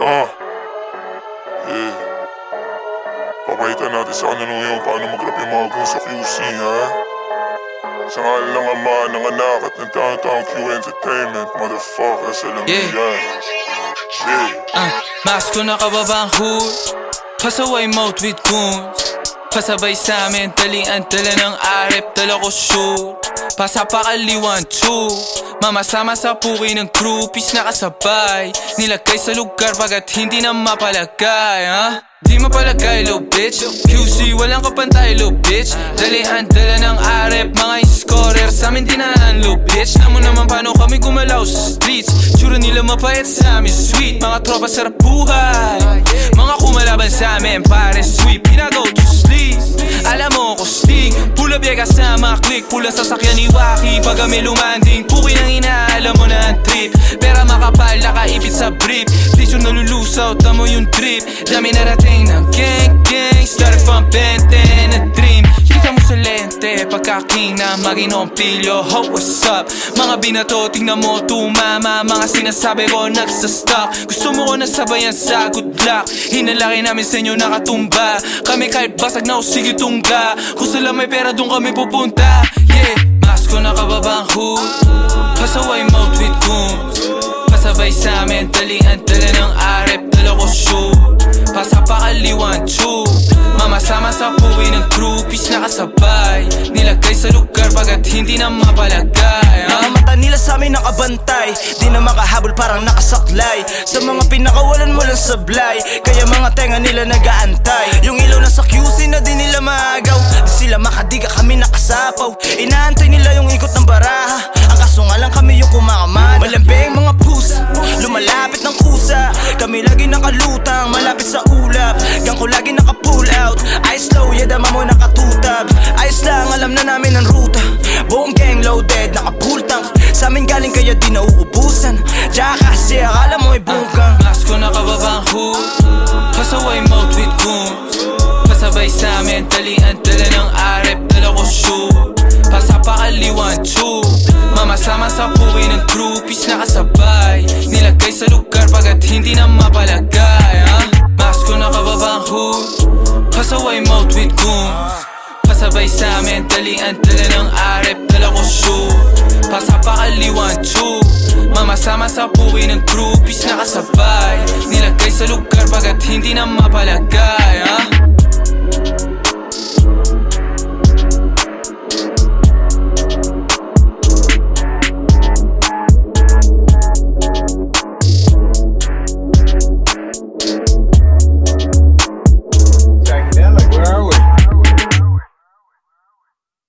Ah. Yeah. Papakita natin sa kanila ngayon paano mag-rap yung mga gun sa QC, ha? Sa ngalan ng ama, ng anak at ng downtown Q Entertainment, motherfuckers, alam mo Yeah. yan. Yeah. Ah, mask ko nakababang hood Pasaway mouth with goons Pasabay sa amin, talian dala ng arep, dala ko shoot Pasapakali one, two Mamasama sa puwi ng groupies nakasabay. Nilagay sa lugar bagat hindi na mapalagay, ha? Di mapalagay, low bitch. QC, walang kapantay, low bitch. Dalian dala ng arep, mga scorer Sa amin na low bitch. Namo naman paano kami gumalaw sa streets. Tsura nila mapayat sa amin, sweet. Mga tropa sarap buhay. Mga kumalaban sa amin, pare sweep Pinagaw to sleep Pula biyaga sa mga click. Pula sasakyan ni Waki Pag kami lumanding Puki ng ina, alam mo na ang trip. Pera makapal, nakaipit sa brief. Tisyo nalulusaw, tamo yung trip. Dami narating ng gang gang Pagka-king na maginom pilyo. Ho, what's up? Mga binato, tingnan mo tumama. Mga sinasabi ko nagsastock Gusto mo ko nasabayan sa good luck. Hinalaki namin sa inyo nakatumba. Kami kahit basag na sige tungga. Kung sila may pera doon kami pupunta. Yeah, mask ko nakababang hood. Pasaway mouth with goons Pasabay sa amin, talian dala ng arep, dala ko shoot. Pasapakali one, two Mamasama sa puwi ng groupies nakasabay Mga ha? mata nila sa amin nakabantay. Di na makahabol parang nakasaklay. Sa mga pinakawalan mo lang sablay. Kaya mga tenga nila nagaantay. Yung ilaw na sa QC na di nila maagaw. Di sila makadiga kami nakasapaw. Inaantay nila yung ikot ng baraha. Ang kaso nga lang kami yung kumakamada Malambing mga pusa Lumalapit ng kusa Kami lagi nakalutang Malapit sa ulap. Gang ko lagi naka-pull out. Ice low, yeah dama mo nakatutab. Ayos lang, alam na namin ang ruta galing kaya di nauubusan. Tsaka kasi akala mo ay bungkang Mask ko nakababang hood. Pasaway mouth with goons. Pasabay sa amin, talian dala ng arep, dala ko shoot. Pasapakali one, two. Mamasama sa puwi ng groupies nakasabay. Nilagay sa lugar bagat hindi na mapalagay ha? Mask ko nakababang hood. Pasaway mouth with goons. Pasabay sa amin, talian dala ng arep, Mamasama sa puwi ng groupies nakasabay Nilagay sa lugar bagat hindi na mapalagay?